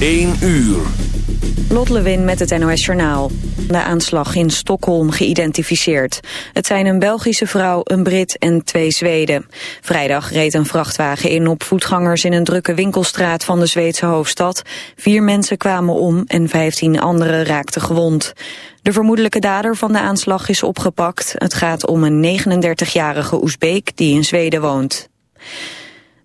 1 uur. Lot Lewin met het NOS Journaal. De aanslag in Stockholm geïdentificeerd. Het zijn een Belgische vrouw, een Brit en twee Zweden. Vrijdag reed een vrachtwagen in op voetgangers in een drukke winkelstraat van de Zweedse hoofdstad. Vier mensen kwamen om en vijftien anderen raakten gewond. De vermoedelijke dader van de aanslag is opgepakt. Het gaat om een 39-jarige Oezbeek die in Zweden woont.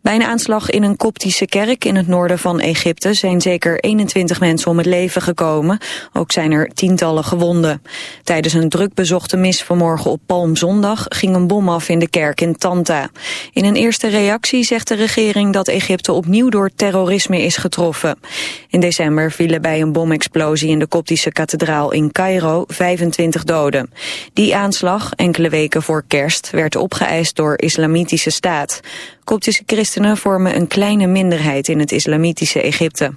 Bij een aanslag in een koptische kerk in het noorden van Egypte zijn zeker 21 mensen om het leven gekomen. Ook zijn er tientallen gewonden. Tijdens een druk bezochte mis vanmorgen op Palmzondag ging een bom af in de kerk in Tanta. In een eerste reactie zegt de regering dat Egypte opnieuw door terrorisme is getroffen. In december vielen bij een bomexplosie in de koptische kathedraal in Cairo 25 doden. Die aanslag, enkele weken voor kerst, werd opgeëist door Islamitische Staat. Koptische christenen vormen een kleine minderheid in het islamitische Egypte.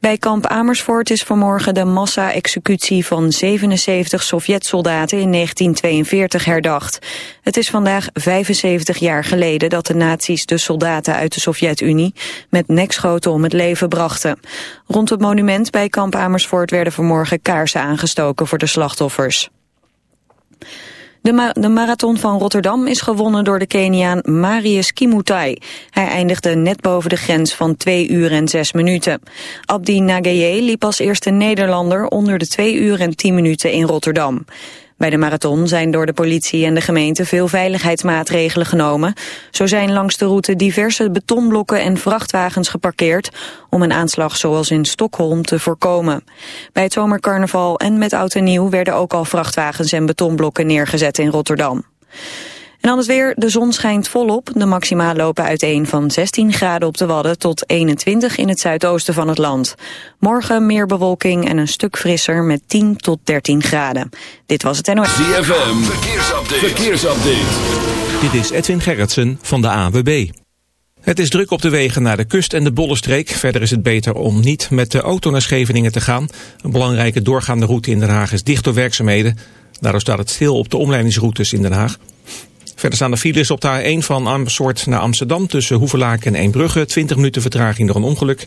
Bij kamp Amersfoort is vanmorgen de massa-executie van 77 Sovjet-soldaten in 1942 herdacht. Het is vandaag 75 jaar geleden dat de nazi's de soldaten uit de Sovjet-Unie met nekschoten om het leven brachten. Rond het monument bij kamp Amersfoort werden vanmorgen kaarsen aangestoken voor de slachtoffers. De, marathon van Rotterdam is gewonnen door de Keniaan Marius Kimutai. Hij eindigde net boven de grens van 2 uur en 6 minuten. Abdi Nageye liep als eerste Nederlander onder de 2 uur en 10 minuten in Rotterdam. Bij de marathon zijn door de politie en de gemeente veel veiligheidsmaatregelen genomen. Zo zijn langs de route diverse betonblokken en vrachtwagens geparkeerd om een aanslag zoals in Stockholm te voorkomen. Bij het zomercarnaval en met oud en nieuw werden ook al vrachtwagens en betonblokken neergezet in Rotterdam. En dan het weer, de zon schijnt volop. De maxima lopen uiteen van 16 graden op de Wadden tot 21 in het zuidoosten van het land. Morgen meer bewolking en een stuk frisser met 10 tot 13 graden. Dit was het NOS. ZFM, verkeersupdate. verkeersupdate. Dit is Edwin Gerritsen van de AWB. Het is druk op de wegen naar de kust en de Bollenstreek. Verder is het beter om niet met de auto naar Scheveningen te gaan. Een belangrijke doorgaande route in Den Haag is dicht door werkzaamheden. Daardoor staat het stil op de omleidingsroutes in Den Haag. Verder staan de files op de A1 van Amersfoort naar Amsterdam... tussen Hoevelaak en Eembrugge, 20 minuten vertraging door een ongeluk.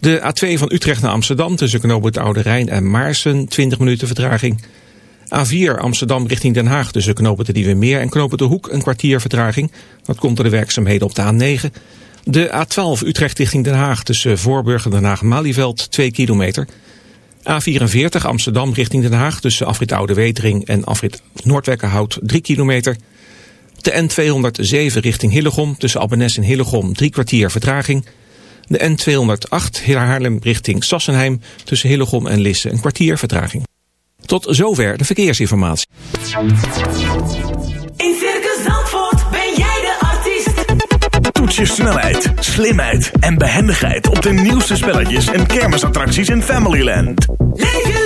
De A2 van Utrecht naar Amsterdam tussen Knoopend Oude Rijn en Maarsen, 20 minuten vertraging. A4 Amsterdam richting Den Haag tussen Knoopend de Nieuwe Meer en Knoopend de Hoek, een kwartier vertraging. Dat komt door de werkzaamheden op de A9. De A12 Utrecht richting Den Haag tussen Voorburg en Den Haag-Malieveld, 2 kilometer... A44 Amsterdam richting Den Haag tussen Afrit Oude Wetering en Afrit Noordwekkerhout 3 kilometer. De N207 richting Hillegom tussen Abbenes en Hillegom drie kwartier vertraging. De N208 Haarlem richting Sassenheim tussen Hillegom en Lisse een kwartier vertraging. Tot zover de verkeersinformatie. In Circus Zandvoort ben jij de artiest. Toets je snelheid, slimheid en behendigheid op de nieuwste spelletjes en kermisattracties in Familyland. Leef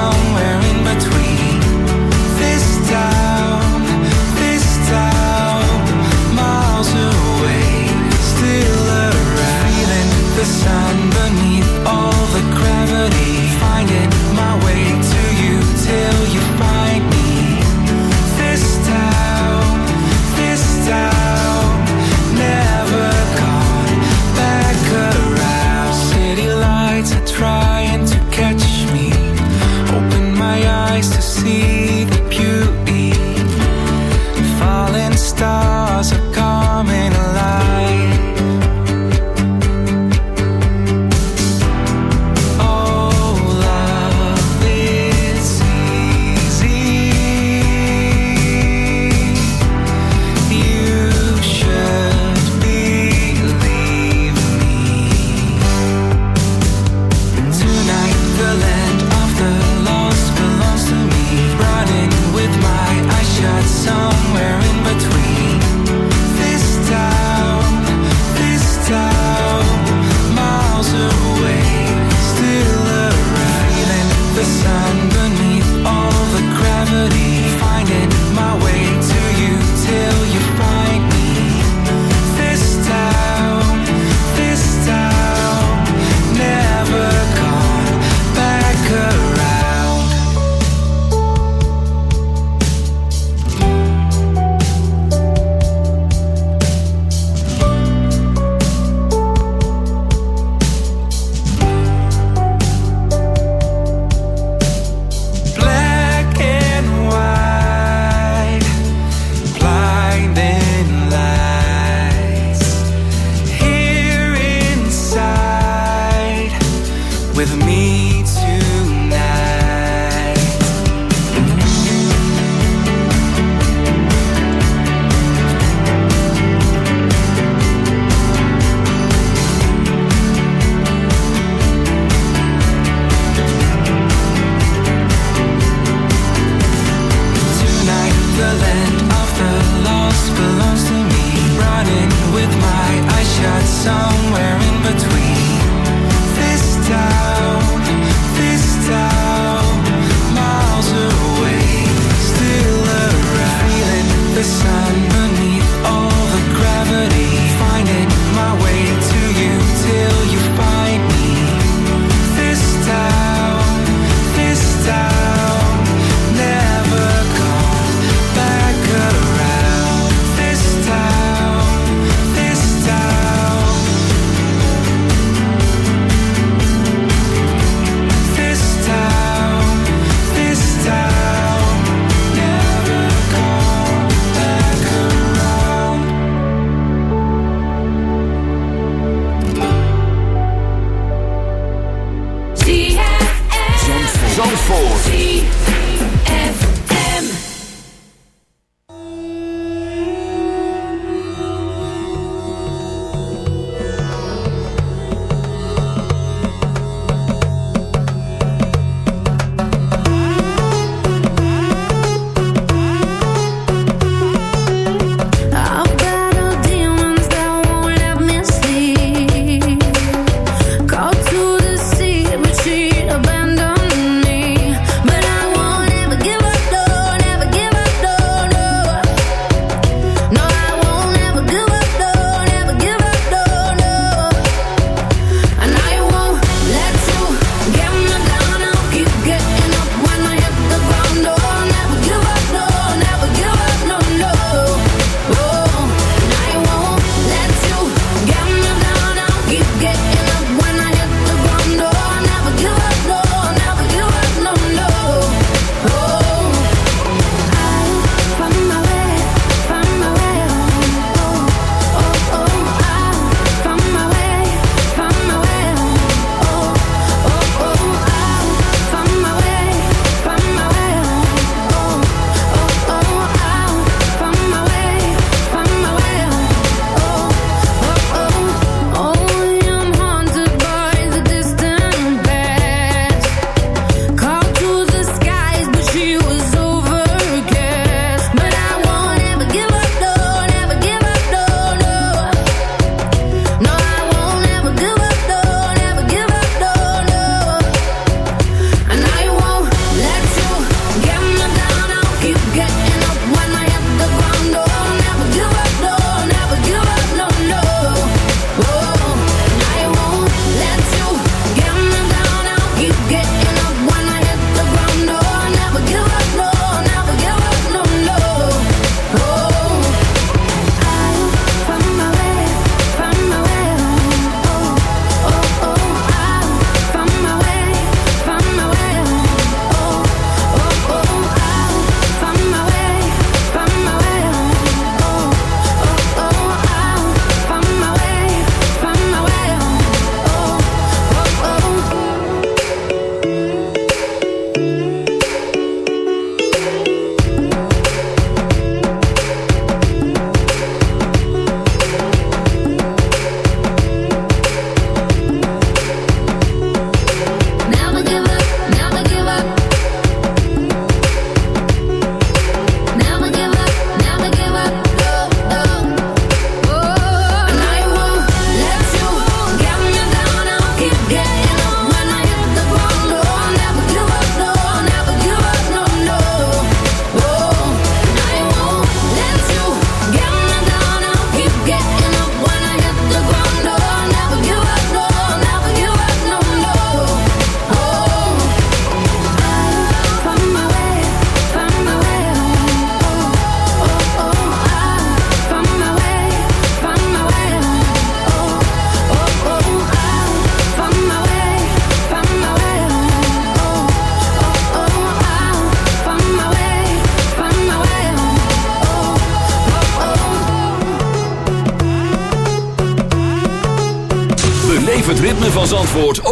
Somewhere.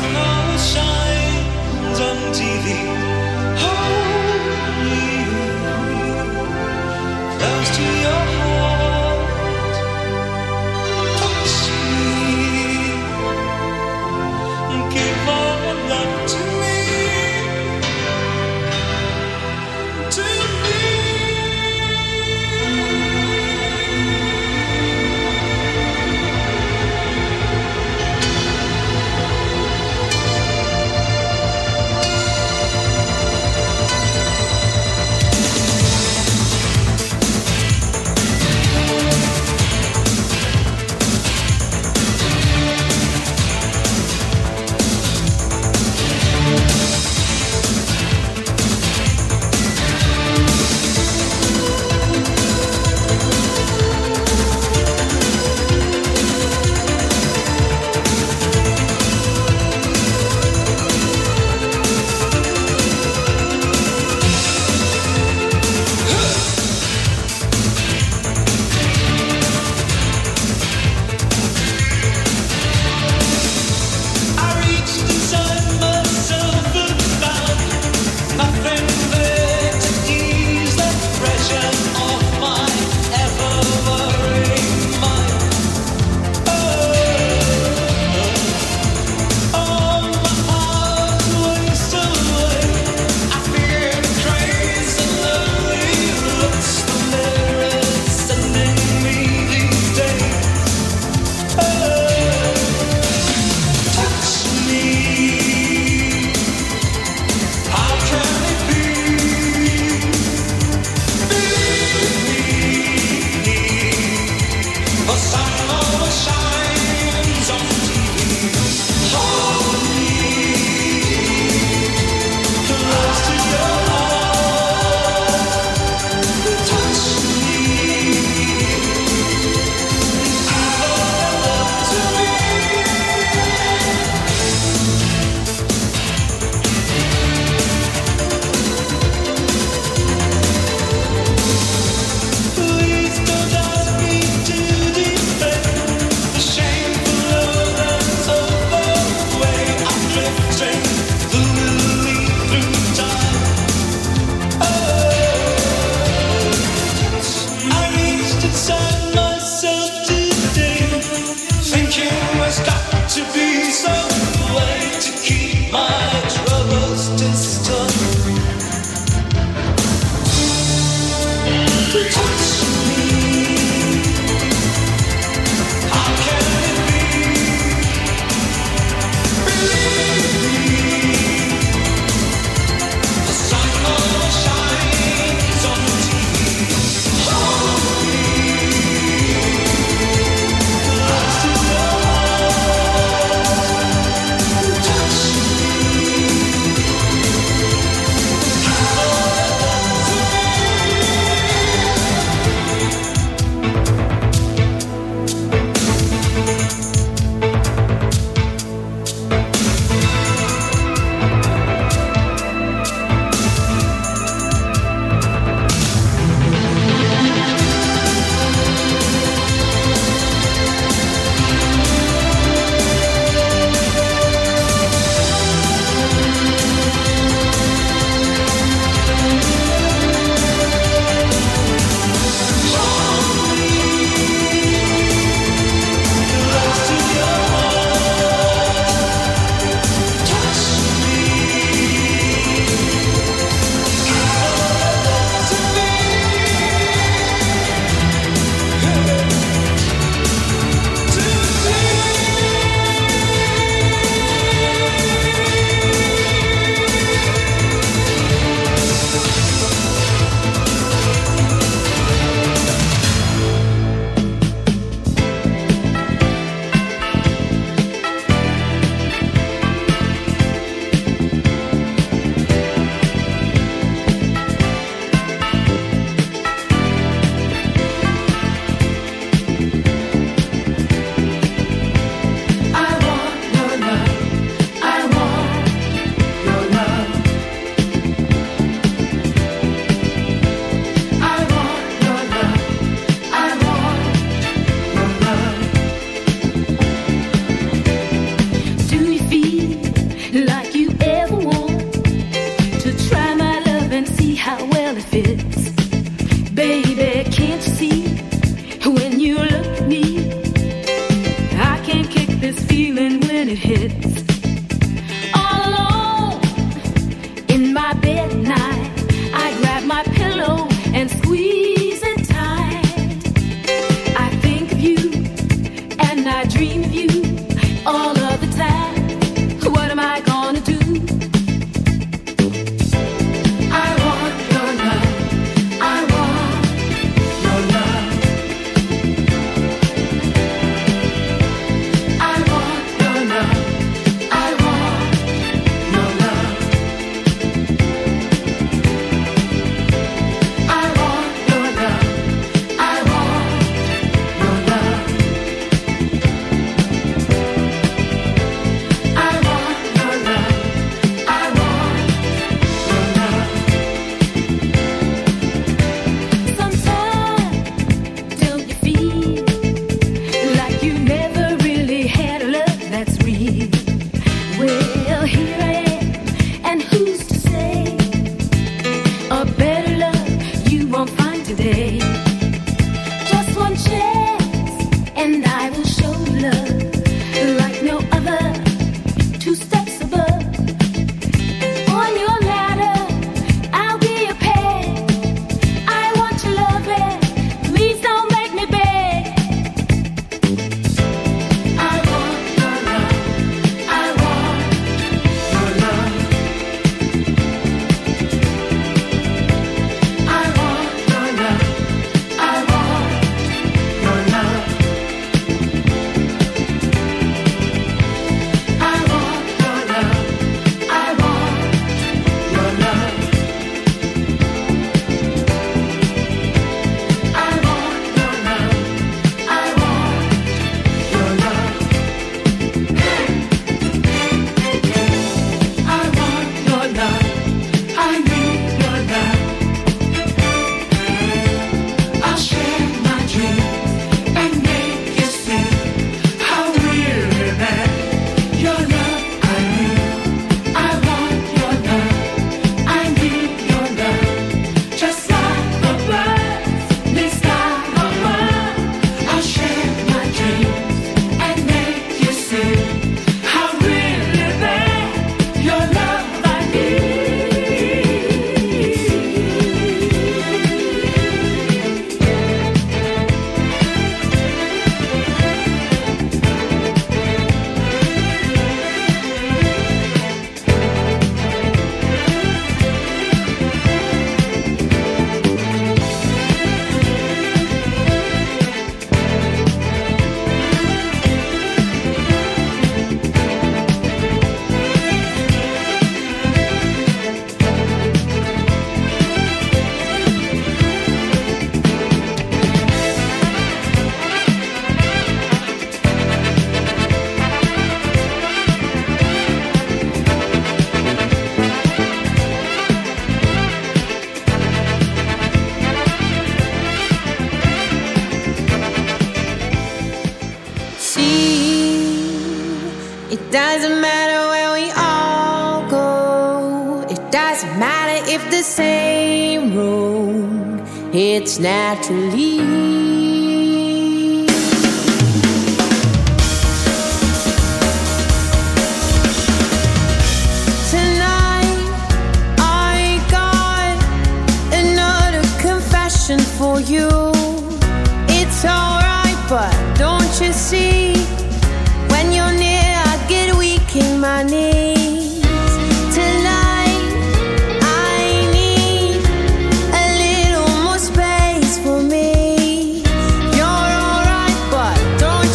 Sun always shines on TV.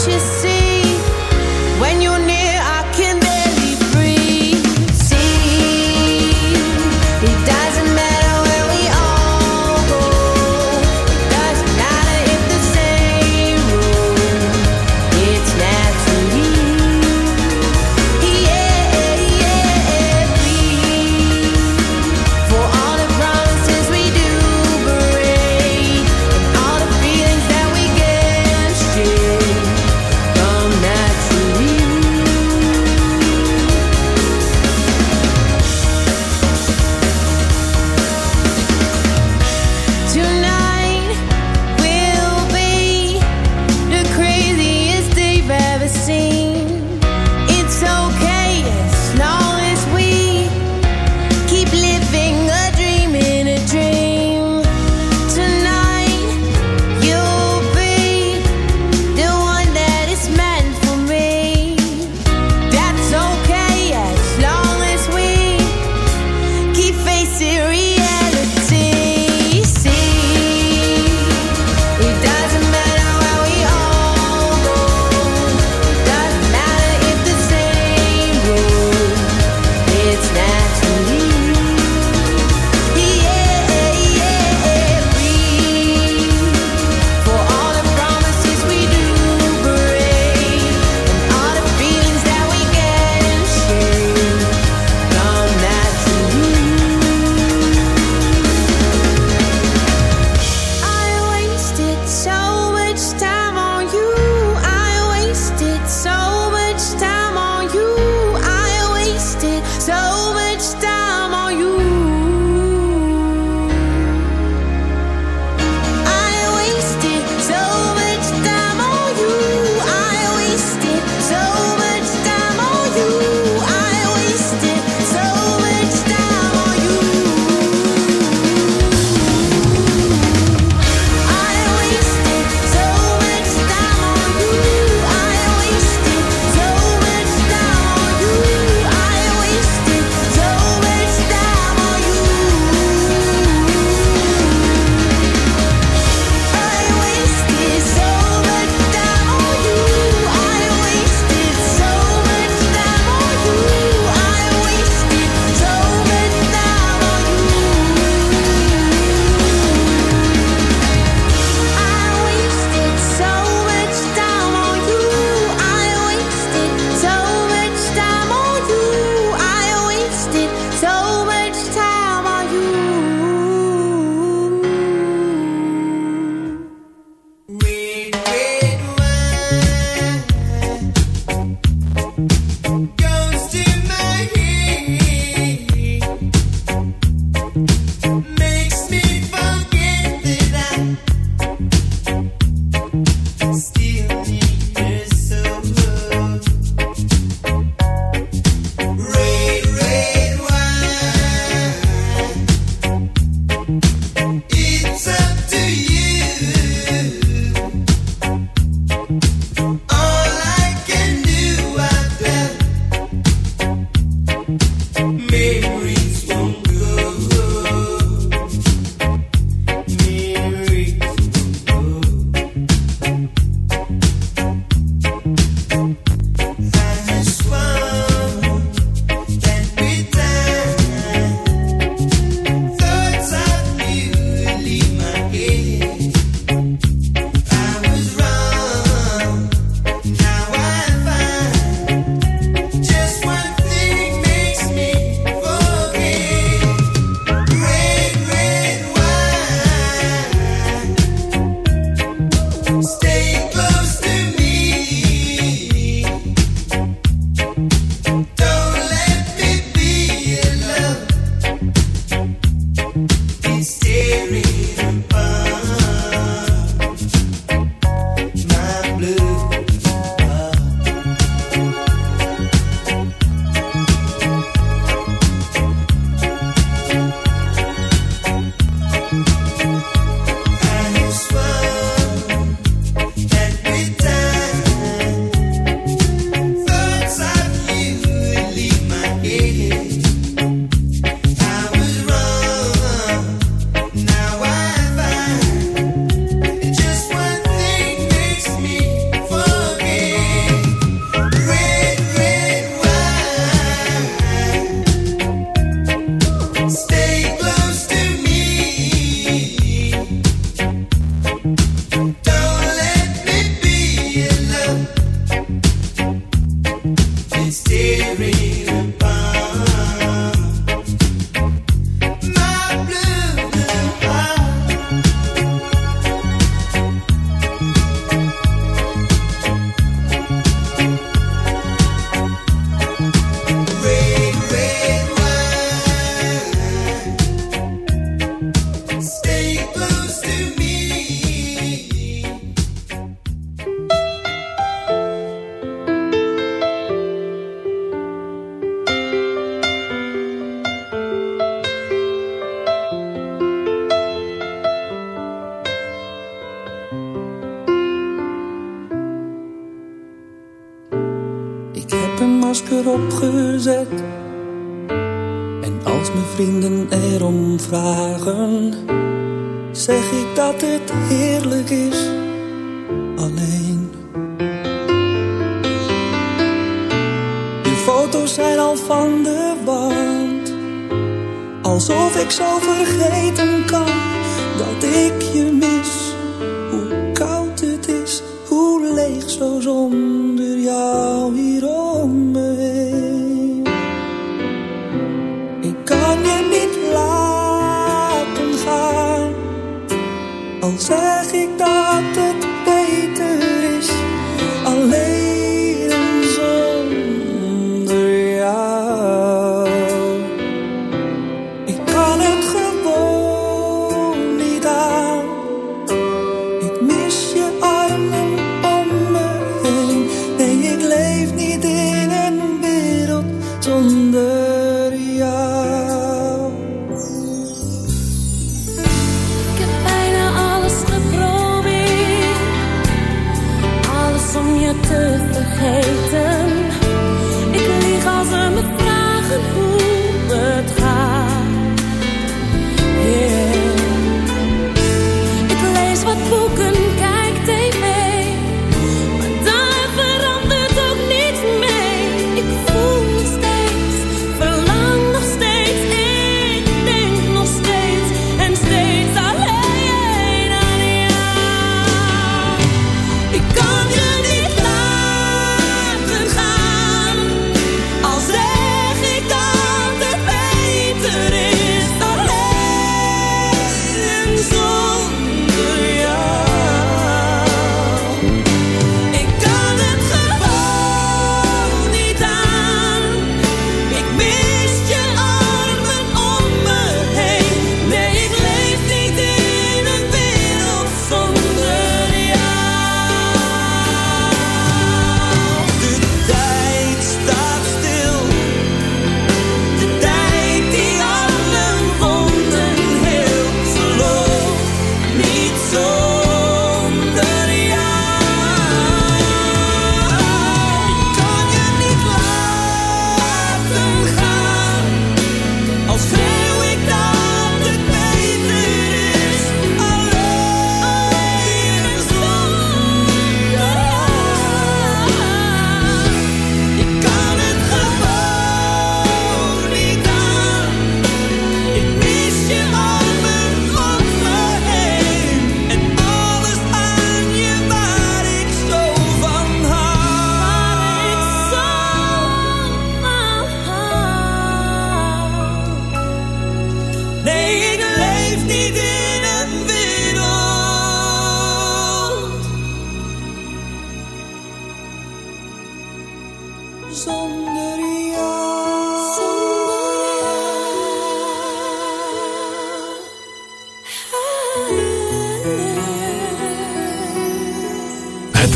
precious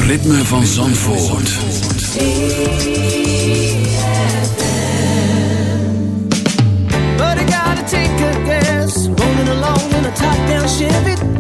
ritme van Zandvoort. But I gotta take a guess, rolling along in a top-down Chevy.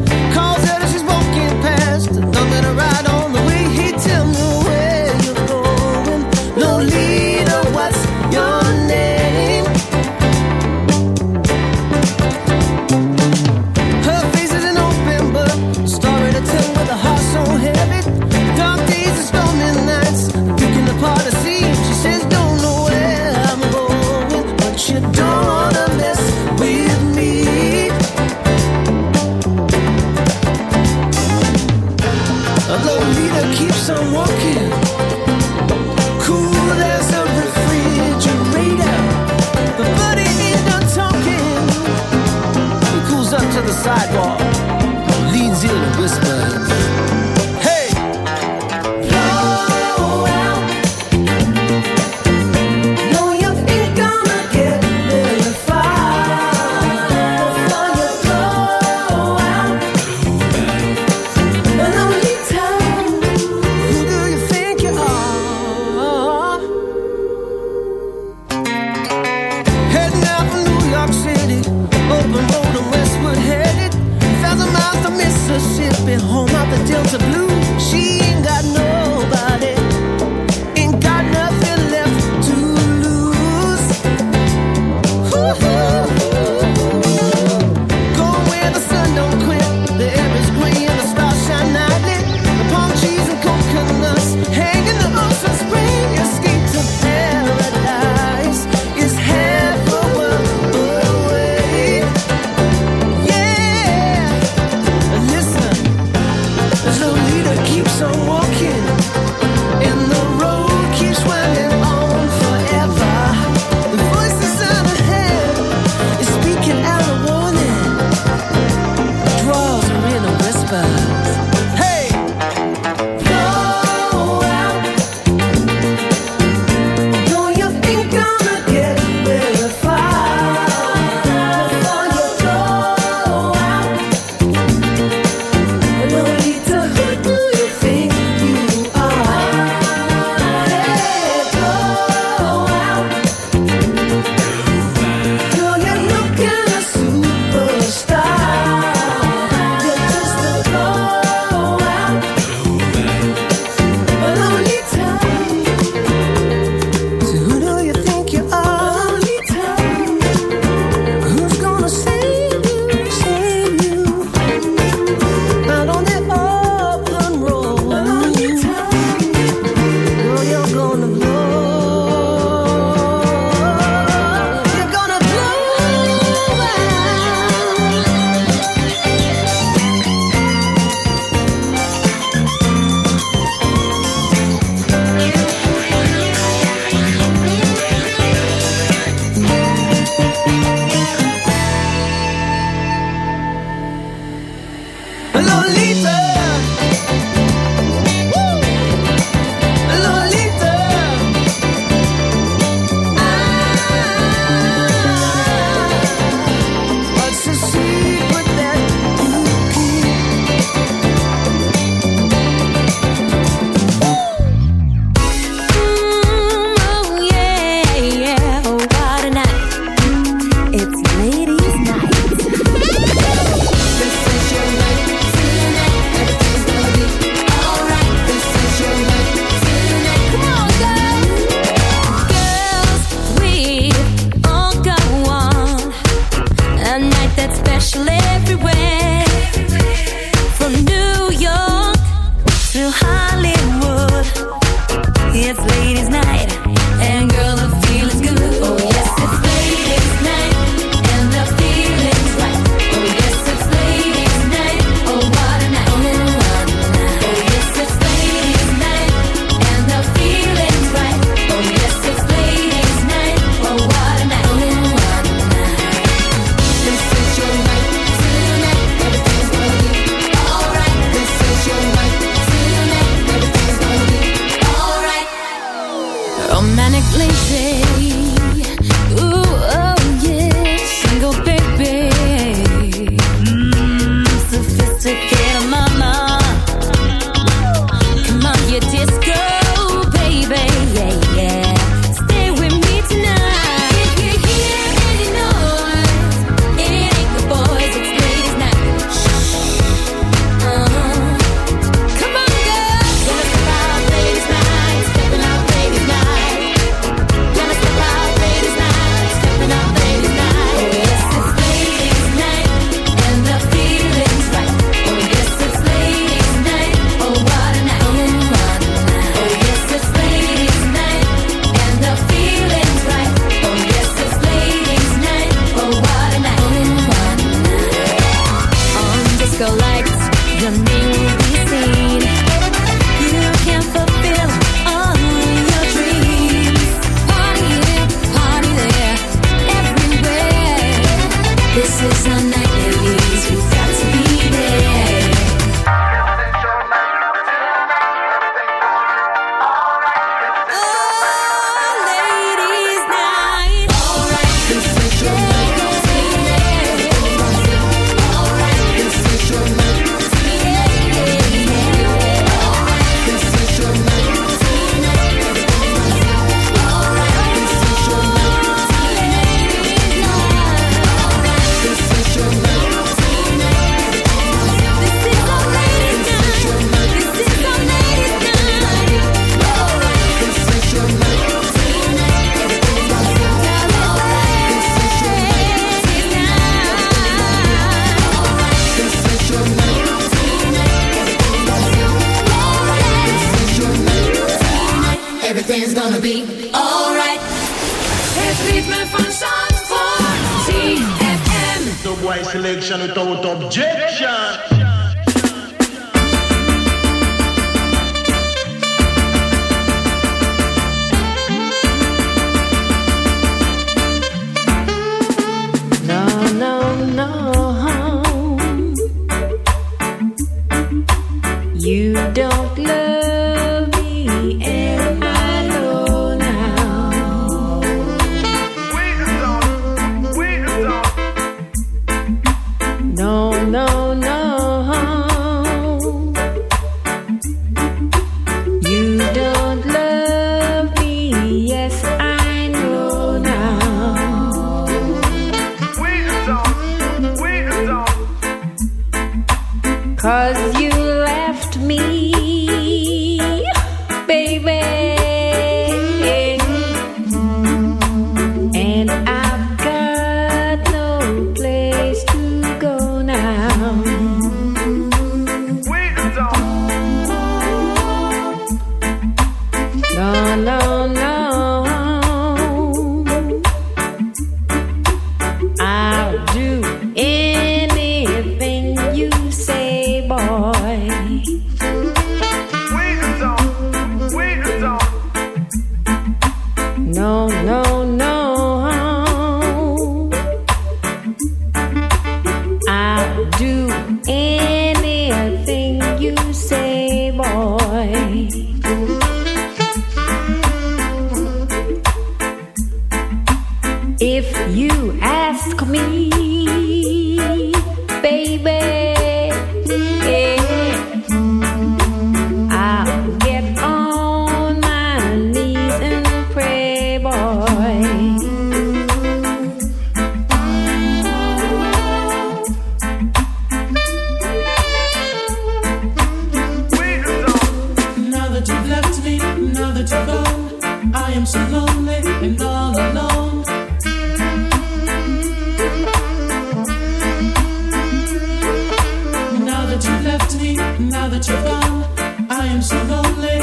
now that you're gone. I am so lonely.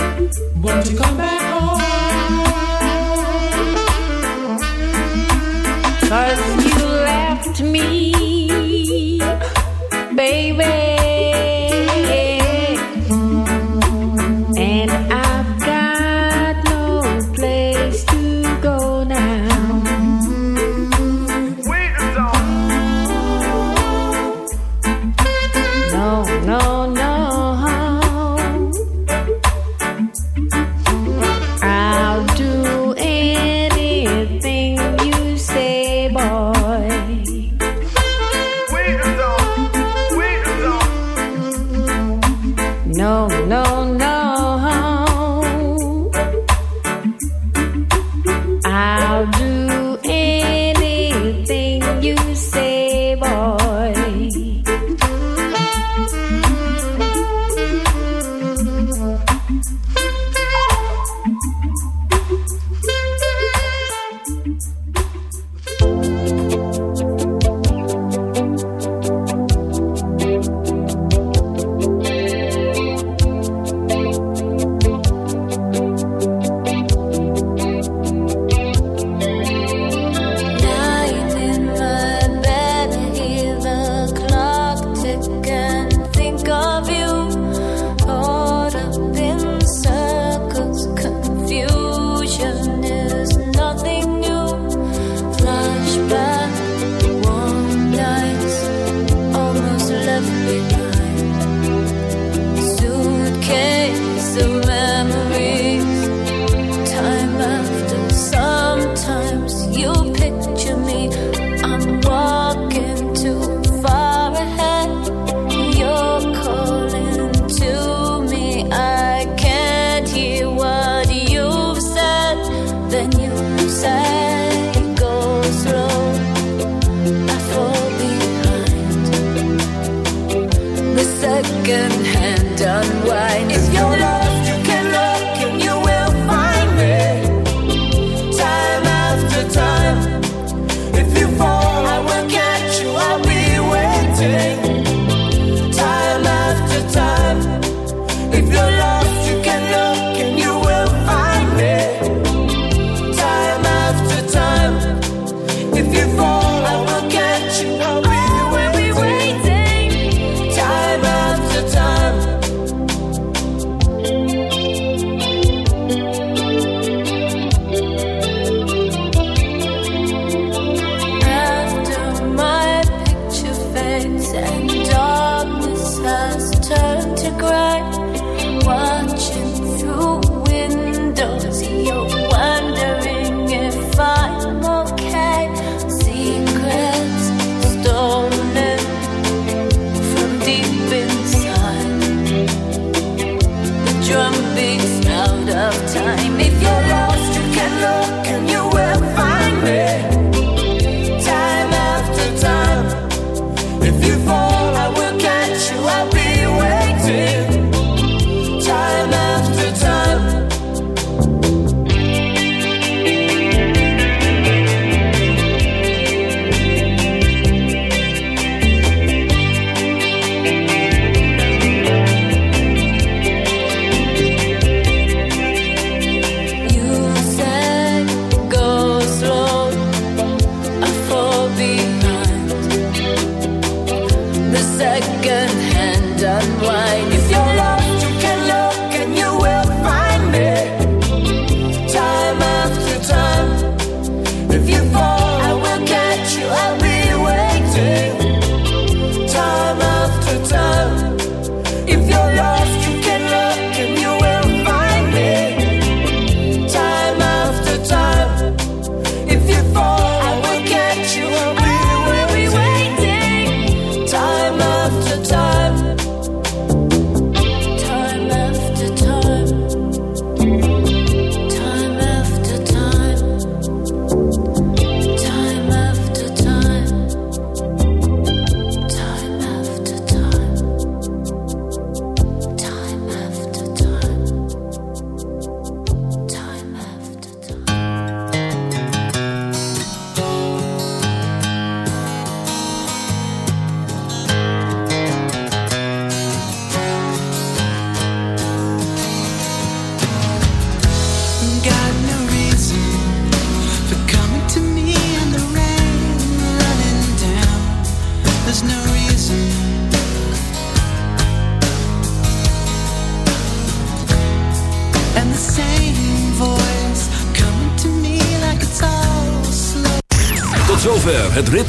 Won't you come back home? You left me.